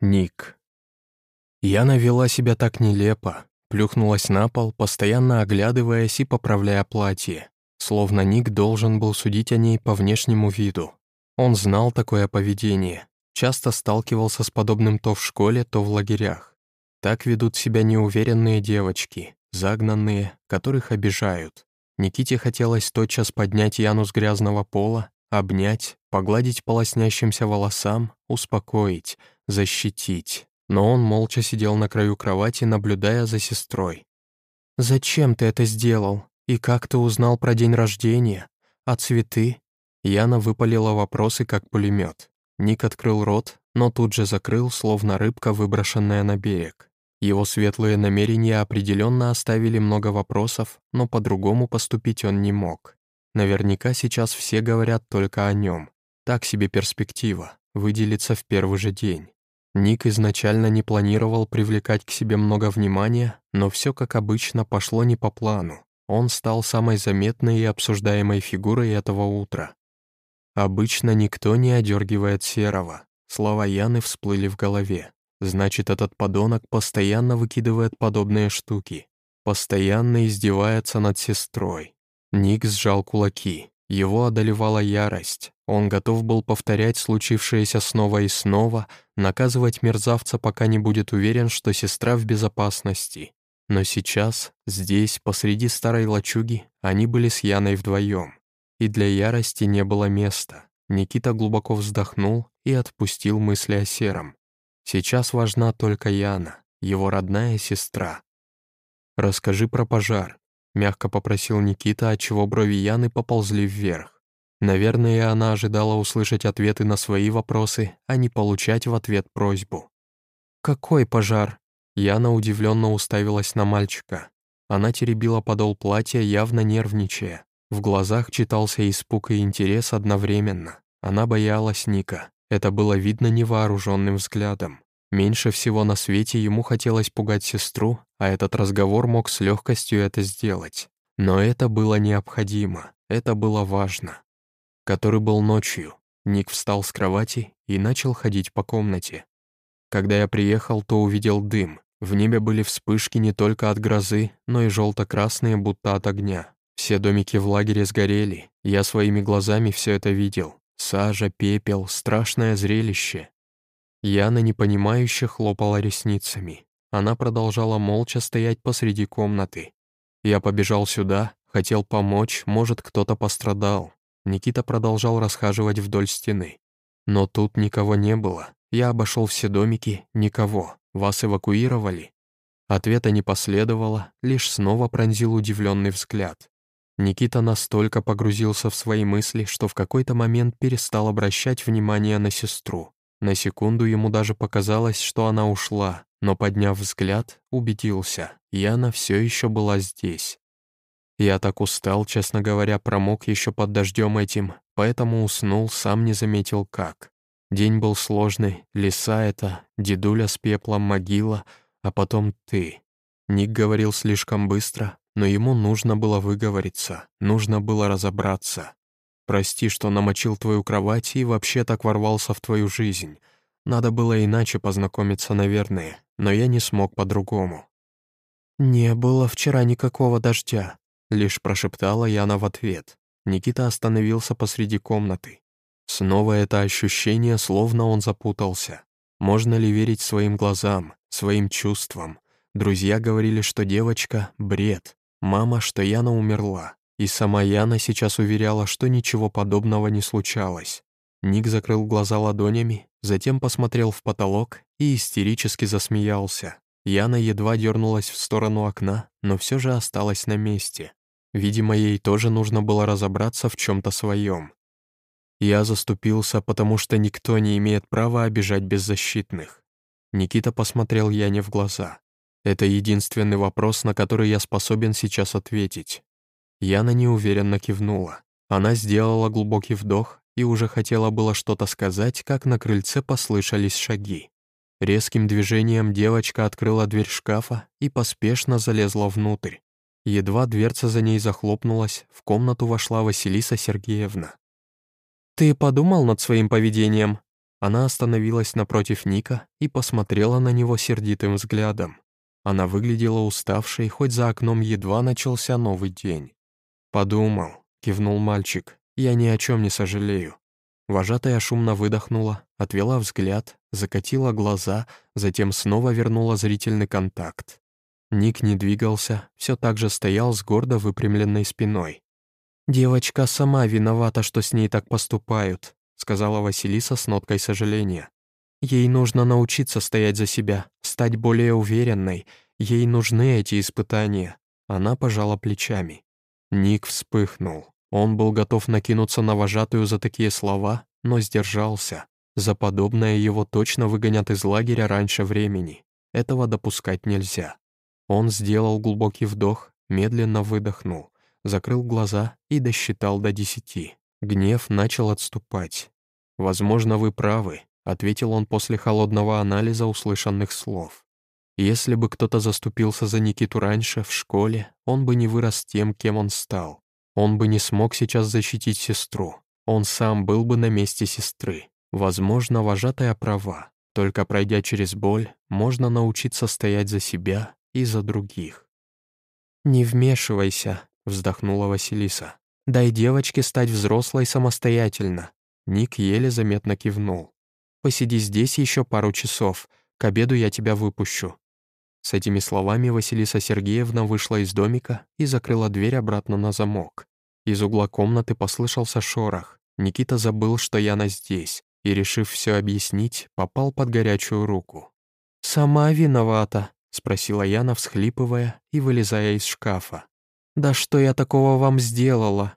Ник. Яна вела себя так нелепо, плюхнулась на пол, постоянно оглядываясь и поправляя платье, словно Ник должен был судить о ней по внешнему виду. Он знал такое поведение, часто сталкивался с подобным то в школе, то в лагерях. Так ведут себя неуверенные девочки, загнанные, которых обижают. Никите хотелось тотчас поднять Яну с грязного пола, обнять, погладить по лоснящимся волосам, успокоить, защитить. Но он молча сидел на краю кровати, наблюдая за сестрой. «Зачем ты это сделал? И как ты узнал про день рождения? А цветы?» Яна выпалила вопросы, как пулемет. Ник открыл рот, но тут же закрыл, словно рыбка, выброшенная на берег. Его светлые намерения определенно оставили много вопросов, но по-другому поступить он не мог. Наверняка сейчас все говорят только о нем. Так себе перспектива, выделиться в первый же день. Ник изначально не планировал привлекать к себе много внимания, но все, как обычно, пошло не по плану. Он стал самой заметной и обсуждаемой фигурой этого утра. Обычно никто не одергивает Серого. Слова Яны всплыли в голове. Значит, этот подонок постоянно выкидывает подобные штуки. Постоянно издевается над сестрой. Ник сжал кулаки. Его одолевала ярость. Он готов был повторять случившееся снова и снова, наказывать мерзавца, пока не будет уверен, что сестра в безопасности. Но сейчас, здесь, посреди старой лачуги, они были с Яной вдвоем и для ярости не было места. Никита глубоко вздохнул и отпустил мысли о Сером. Сейчас важна только Яна, его родная сестра. «Расскажи про пожар», — мягко попросил Никита, отчего брови Яны поползли вверх. Наверное, она ожидала услышать ответы на свои вопросы, а не получать в ответ просьбу. «Какой пожар?» Яна удивленно уставилась на мальчика. Она теребила подол платья, явно нервничая. В глазах читался испуг и интерес одновременно. Она боялась Ника. Это было видно невооруженным взглядом. Меньше всего на свете ему хотелось пугать сестру, а этот разговор мог с легкостью это сделать. Но это было необходимо, это было важно. Который был ночью. Ник встал с кровати и начал ходить по комнате. Когда я приехал, то увидел дым. В небе были вспышки не только от грозы, но и желто-красные, будто от огня. Все домики в лагере сгорели, я своими глазами все это видел. Сажа, пепел, страшное зрелище. Яна непонимающе хлопала ресницами. Она продолжала молча стоять посреди комнаты. Я побежал сюда, хотел помочь, может, кто-то пострадал. Никита продолжал расхаживать вдоль стены. Но тут никого не было. Я обошел все домики, никого. Вас эвакуировали? Ответа не последовало, лишь снова пронзил удивленный взгляд. Никита настолько погрузился в свои мысли, что в какой-то момент перестал обращать внимание на сестру. На секунду ему даже показалось, что она ушла, но, подняв взгляд, убедился, Яна все еще была здесь. Я так устал, честно говоря, промок еще под дождем этим, поэтому уснул, сам не заметил как. День был сложный, леса это, дедуля с пеплом, могила, а потом ты. Ник говорил слишком быстро, но ему нужно было выговориться, нужно было разобраться. Прости, что намочил твою кровать и вообще так ворвался в твою жизнь. Надо было иначе познакомиться, наверное, но я не смог по-другому». «Не было вчера никакого дождя», — лишь прошептала Яна в ответ. Никита остановился посреди комнаты. Снова это ощущение, словно он запутался. Можно ли верить своим глазам, своим чувствам? Друзья говорили, что девочка — бред, Мама, что Яна умерла, и сама Яна сейчас уверяла, что ничего подобного не случалось. Ник закрыл глаза ладонями, затем посмотрел в потолок и истерически засмеялся. Яна едва дернулась в сторону окна, но все же осталась на месте. Видимо, ей тоже нужно было разобраться в чем-то своем. Я заступился, потому что никто не имеет права обижать беззащитных. Никита посмотрел Яне в глаза. Это единственный вопрос, на который я способен сейчас ответить. Яна неуверенно кивнула. Она сделала глубокий вдох и уже хотела было что-то сказать, как на крыльце послышались шаги. Резким движением девочка открыла дверь шкафа и поспешно залезла внутрь. Едва дверца за ней захлопнулась, в комнату вошла Василиса Сергеевна. «Ты подумал над своим поведением?» Она остановилась напротив Ника и посмотрела на него сердитым взглядом. Она выглядела уставшей, хоть за окном едва начался новый день. «Подумал», — кивнул мальчик, — «я ни о чем не сожалею». Вожатая шумно выдохнула, отвела взгляд, закатила глаза, затем снова вернула зрительный контакт. Ник не двигался, все так же стоял с гордо выпрямленной спиной. «Девочка сама виновата, что с ней так поступают», сказала Василиса с ноткой сожаления. «Ей нужно научиться стоять за себя, стать более уверенной. Ей нужны эти испытания». Она пожала плечами. Ник вспыхнул. Он был готов накинуться на вожатую за такие слова, но сдержался. За подобное его точно выгонят из лагеря раньше времени. Этого допускать нельзя. Он сделал глубокий вдох, медленно выдохнул, закрыл глаза и досчитал до десяти. Гнев начал отступать. «Возможно, вы правы», — ответил он после холодного анализа услышанных слов. Если бы кто-то заступился за Никиту раньше, в школе, он бы не вырос тем, кем он стал. Он бы не смог сейчас защитить сестру. Он сам был бы на месте сестры. Возможно, вожатая права. Только пройдя через боль, можно научиться стоять за себя и за других. «Не вмешивайся», — вздохнула Василиса. «Дай девочке стать взрослой самостоятельно». Ник еле заметно кивнул. «Посиди здесь еще пару часов. К обеду я тебя выпущу». С этими словами Василиса Сергеевна вышла из домика и закрыла дверь обратно на замок. Из угла комнаты послышался шорох. Никита забыл, что Яна здесь, и, решив все объяснить, попал под горячую руку. «Сама виновата», — спросила Яна, всхлипывая и вылезая из шкафа. «Да что я такого вам сделала?»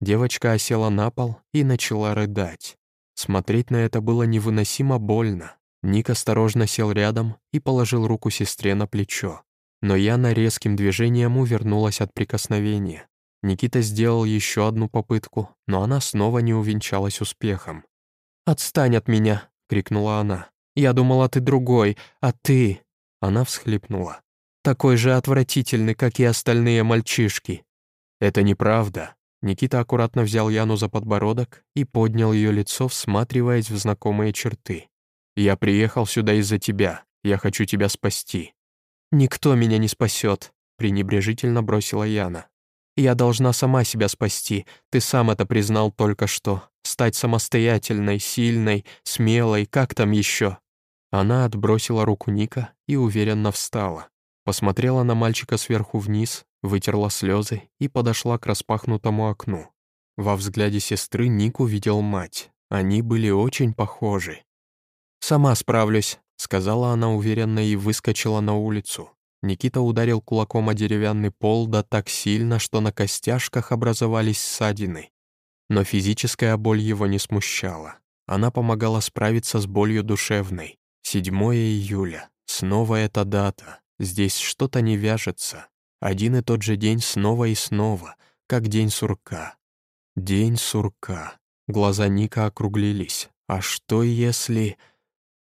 Девочка осела на пол и начала рыдать. Смотреть на это было невыносимо больно. Ник осторожно сел рядом и положил руку сестре на плечо. Но Яна резким движением увернулась от прикосновения. Никита сделал еще одну попытку, но она снова не увенчалась успехом. «Отстань от меня!» — крикнула она. «Я думала, ты другой, а ты...» Она всхлипнула. «Такой же отвратительный, как и остальные мальчишки». «Это неправда». Никита аккуратно взял Яну за подбородок и поднял ее лицо, всматриваясь в знакомые черты. «Я приехал сюда из-за тебя. Я хочу тебя спасти». «Никто меня не спасет», — пренебрежительно бросила Яна. «Я должна сама себя спасти. Ты сам это признал только что. Стать самостоятельной, сильной, смелой, как там еще?» Она отбросила руку Ника и уверенно встала. Посмотрела на мальчика сверху вниз, вытерла слезы и подошла к распахнутому окну. Во взгляде сестры Ник увидел мать. Они были очень похожи. «Сама справлюсь», — сказала она уверенно и выскочила на улицу. Никита ударил кулаком о деревянный пол да так сильно, что на костяшках образовались ссадины. Но физическая боль его не смущала. Она помогала справиться с болью душевной. 7 июля. Снова эта дата. Здесь что-то не вяжется. Один и тот же день снова и снова, как день сурка. День сурка. Глаза Ника округлились. А что если...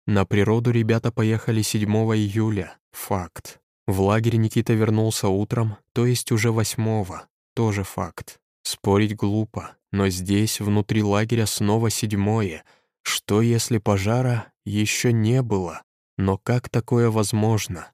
На природу ребята поехали 7 июля. Факт. В лагерь Никита вернулся утром, то есть уже 8 Тоже факт. Спорить глупо, но здесь, внутри лагеря, снова седьмое. Что если пожара еще не было. Но как такое возможно?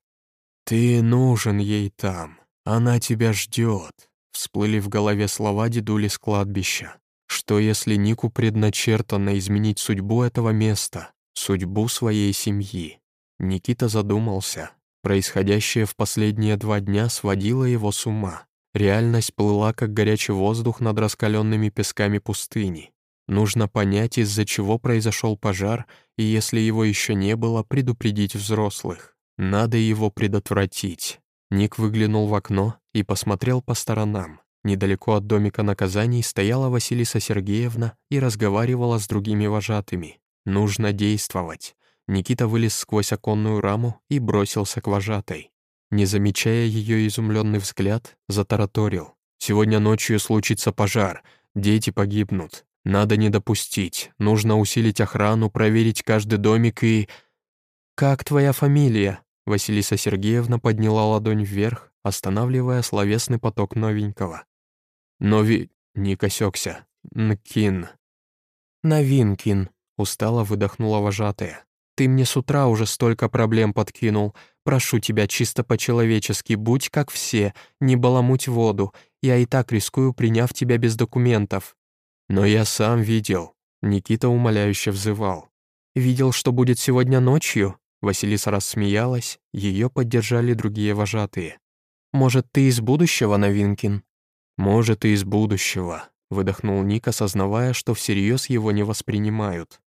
«Ты нужен ей там. Она тебя ждет», — всплыли в голове слова дедули с кладбища. Что если Нику предначертано изменить судьбу этого места, судьбу своей семьи? Никита задумался. Происходящее в последние два дня сводило его с ума. Реальность плыла, как горячий воздух над раскаленными песками пустыни. Нужно понять, из-за чего произошел пожар, и если его еще не было, предупредить взрослых. Надо его предотвратить. Ник выглянул в окно и посмотрел по сторонам. Недалеко от домика наказаний стояла Василиса Сергеевна и разговаривала с другими вожатыми. Нужно действовать. Никита вылез сквозь оконную раму и бросился к вожатой. Не замечая ее изумленный взгляд, затараторил. «Сегодня ночью случится пожар. Дети погибнут. Надо не допустить. Нужно усилить охрану, проверить каждый домик и... «Как твоя фамилия?» Василиса Сергеевна подняла ладонь вверх, останавливая словесный поток новенького. «Нови...» — не косекся. «Нкин». «Новинкин», устало выдохнула вожатая. «Ты мне с утра уже столько проблем подкинул. Прошу тебя, чисто по-человечески, будь как все, не баламуть воду. Я и так рискую, приняв тебя без документов». «Но я сам видел», — Никита умоляюще взывал. «Видел, что будет сегодня ночью?» Василиса рассмеялась, ее поддержали другие вожатые. «Может, ты из будущего, Новинкин?» «Может, и из будущего», — выдохнул Ник, осознавая, что всерьез его не воспринимают.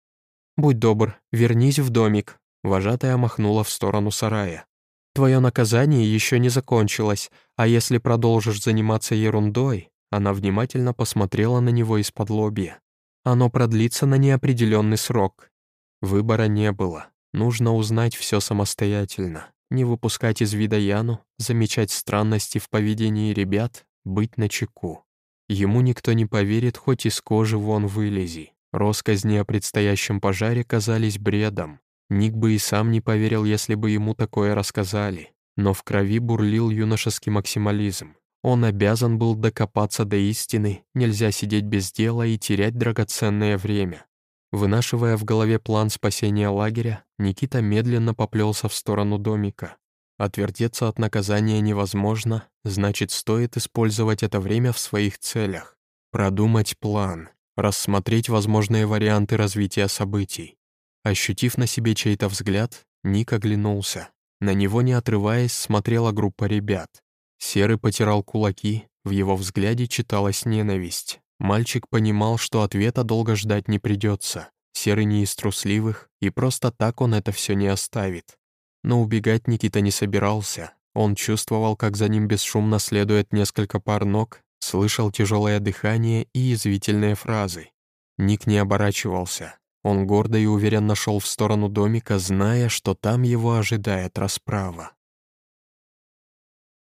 «Будь добр, вернись в домик», — вожатая махнула в сторону сарая. «Твое наказание еще не закончилось, а если продолжишь заниматься ерундой...» Она внимательно посмотрела на него из-под лобья. «Оно продлится на неопределенный срок». Выбора не было. Нужно узнать все самостоятельно, не выпускать из вида Яну, замечать странности в поведении ребят, быть начеку. Ему никто не поверит, хоть из кожи вон вылези. Росказни о предстоящем пожаре казались бредом. Ник бы и сам не поверил, если бы ему такое рассказали. Но в крови бурлил юношеский максимализм. Он обязан был докопаться до истины, нельзя сидеть без дела и терять драгоценное время. Вынашивая в голове план спасения лагеря, Никита медленно поплелся в сторону домика. Отвертеться от наказания невозможно, значит, стоит использовать это время в своих целях. Продумать план, рассмотреть возможные варианты развития событий. Ощутив на себе чей-то взгляд, Ник оглянулся. На него, не отрываясь, смотрела группа ребят. Серый потирал кулаки, в его взгляде читалась ненависть. Мальчик понимал, что ответа долго ждать не придется. Серый не из трусливых, и просто так он это все не оставит. Но убегать Никита не собирался. Он чувствовал, как за ним бесшумно следует несколько пар ног, слышал тяжелое дыхание и язвительные фразы. Ник не оборачивался. Он гордо и уверенно шел в сторону домика, зная, что там его ожидает расправа.